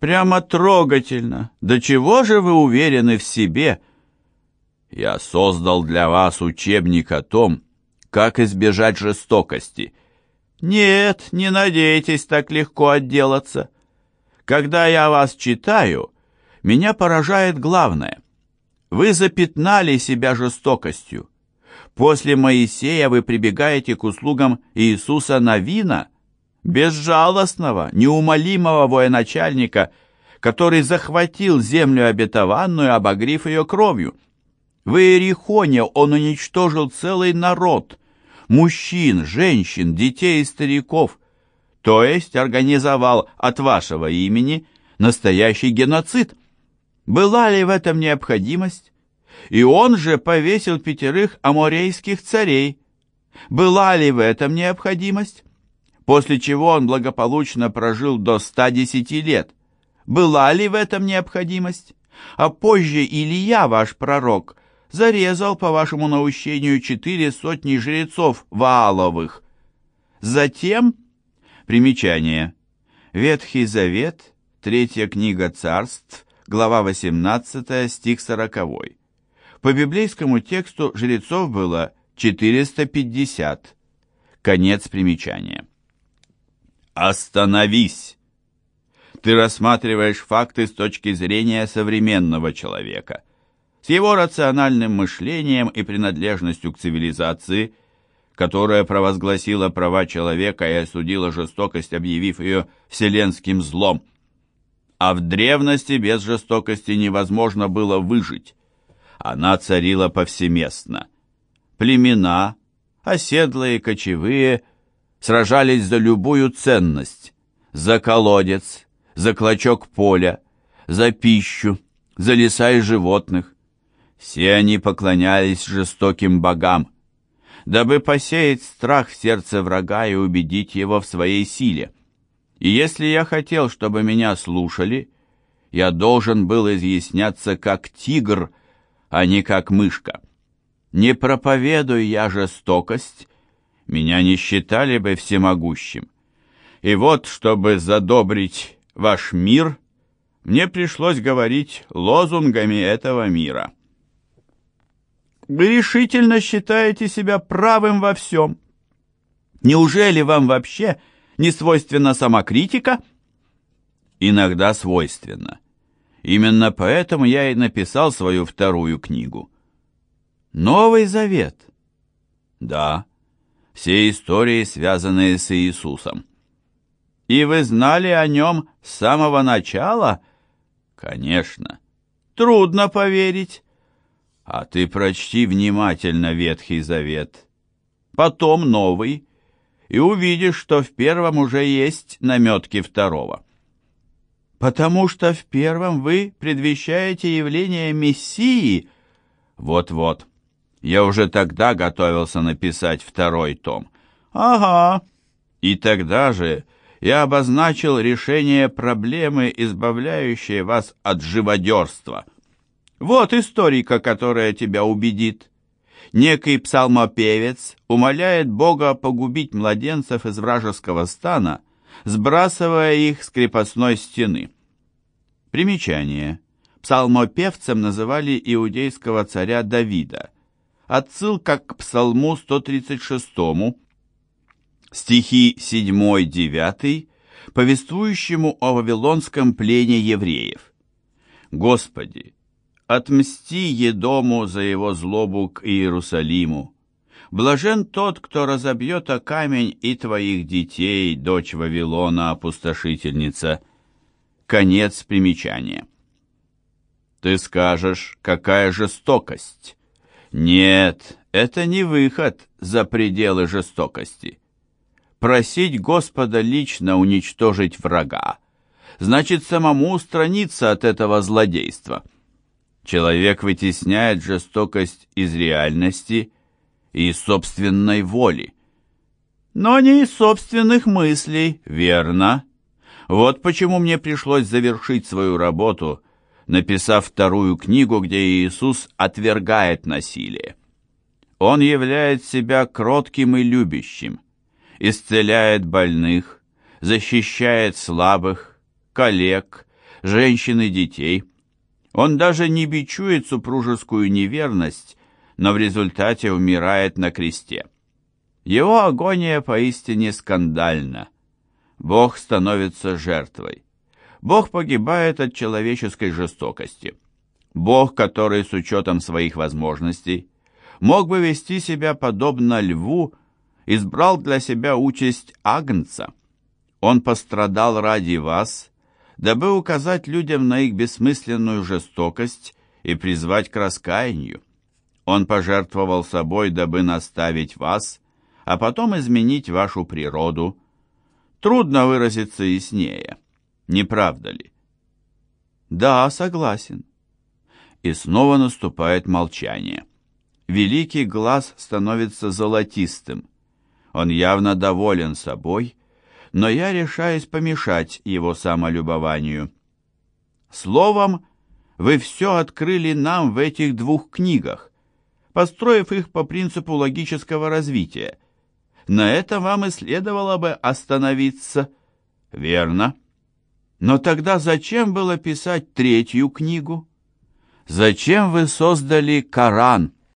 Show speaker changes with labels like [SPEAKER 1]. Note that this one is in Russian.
[SPEAKER 1] Прямо трогательно. До чего же вы уверены в себе? Я создал для вас учебник о том, как избежать жестокости. Нет, не надейтесь так легко отделаться. Когда я вас читаю, меня поражает главное. Вы запятнали себя жестокостью. После Моисея вы прибегаете к услугам Иисуса Навина – безжалостного, неумолимого военачальника, который захватил землю обетованную, обогрив ее кровью. В Иерихоне он уничтожил целый народ, мужчин, женщин, детей и стариков, то есть организовал от вашего имени настоящий геноцид. Была ли в этом необходимость? И он же повесил пятерых аморейских царей. Была ли в этом необходимость? После чего он благополучно прожил до 110 лет. Была ли в этом необходимость? А позже Илья, ваш пророк, зарезал, по вашему наущению, четыре сотни жрецов Вааловых. Затем, примечание, Ветхий Завет, третья книга царств, глава 18, стих 40. По библейскому тексту жрецов было 450. Конец примечания. Остановись! Ты рассматриваешь факты с точки зрения современного человека, с его рациональным мышлением и принадлежностью к цивилизации, которая провозгласила права человека и осудила жестокость, объявив ее вселенским злом. А в древности без жестокости невозможно было выжить. Она царила повсеместно. Племена, оседлые, кочевые, сражались за любую ценность, за колодец, за клочок поля, за пищу, за леса и животных. Все они поклонялись жестоким богам, дабы посеять страх в сердце врага и убедить его в своей силе. И если я хотел, чтобы меня слушали, я должен был изъясняться как тигр, а не как мышка. Не проповедуй я жестокость, меня не считали бы всемогущим. И вот, чтобы задобрить ваш мир, мне пришлось говорить лозунгами этого мира. Вы решительно считаете себя правым во всем. Неужели вам вообще не свойственна самокритика? Иногда свойственно. Именно поэтому я и написал свою вторую книгу. Новый Завет. Да, все истории, связанные с Иисусом. И вы знали о нем с самого начала? Конечно. Трудно поверить. А ты прочти внимательно Ветхий Завет, потом Новый, и увидишь, что в первом уже есть наметки второго. Потому что в первом вы предвещаете явление Мессии. Вот-вот. Я уже тогда готовился написать второй том. Ага. И тогда же я обозначил решение проблемы, избавляющей вас от живодерства. Вот историка, которая тебя убедит. Некий псалмопевец умоляет Бога погубить младенцев из вражеского стана, сбрасывая их с крепостной стены. Примечание. Псалмопевцем называли иудейского царя Давида – Отсылка к Псалму 136, стихи 7-9, повествующему о вавилонском плене евреев. «Господи, отмсти Едому за его злобу к Иерусалиму. Блажен тот, кто разобьет о камень и твоих детей, дочь Вавилона, опустошительница». Конец примечания. Ты скажешь, какая жестокость. Нет, это не выход за пределы жестокости. Просить Господа лично уничтожить врага значит самому устраниться от этого злодейства. Человек вытесняет жестокость из реальности и из собственной воли. Но не из собственных мыслей, верно? Вот почему мне пришлось завершить свою работу – написав вторую книгу, где Иисус отвергает насилие. Он являет себя кротким и любящим, исцеляет больных, защищает слабых, коллег, женщин и детей. Он даже не бичует супружескую неверность, но в результате умирает на кресте. Его агония поистине скандальна. Бог становится жертвой. Бог погибает от человеческой жестокости. Бог, который с учетом своих возможностей мог бы вести себя подобно льву, избрал для себя участь агнца. Он пострадал ради вас, дабы указать людям на их бессмысленную жестокость и призвать к раскаянию. Он пожертвовал собой, дабы наставить вас, а потом изменить вашу природу. Трудно выразиться яснее, не правда ли? Да, согласен. И снова наступает молчание. Великий глаз становится золотистым. Он явно доволен собой, но я решаюсь помешать его самолюбованию. Словом, вы все открыли нам в этих двух книгах, построив их по принципу логического развития. На это вам и следовало бы остановиться. Верно. Но тогда зачем было писать третью книгу? Зачем вы создали Коран?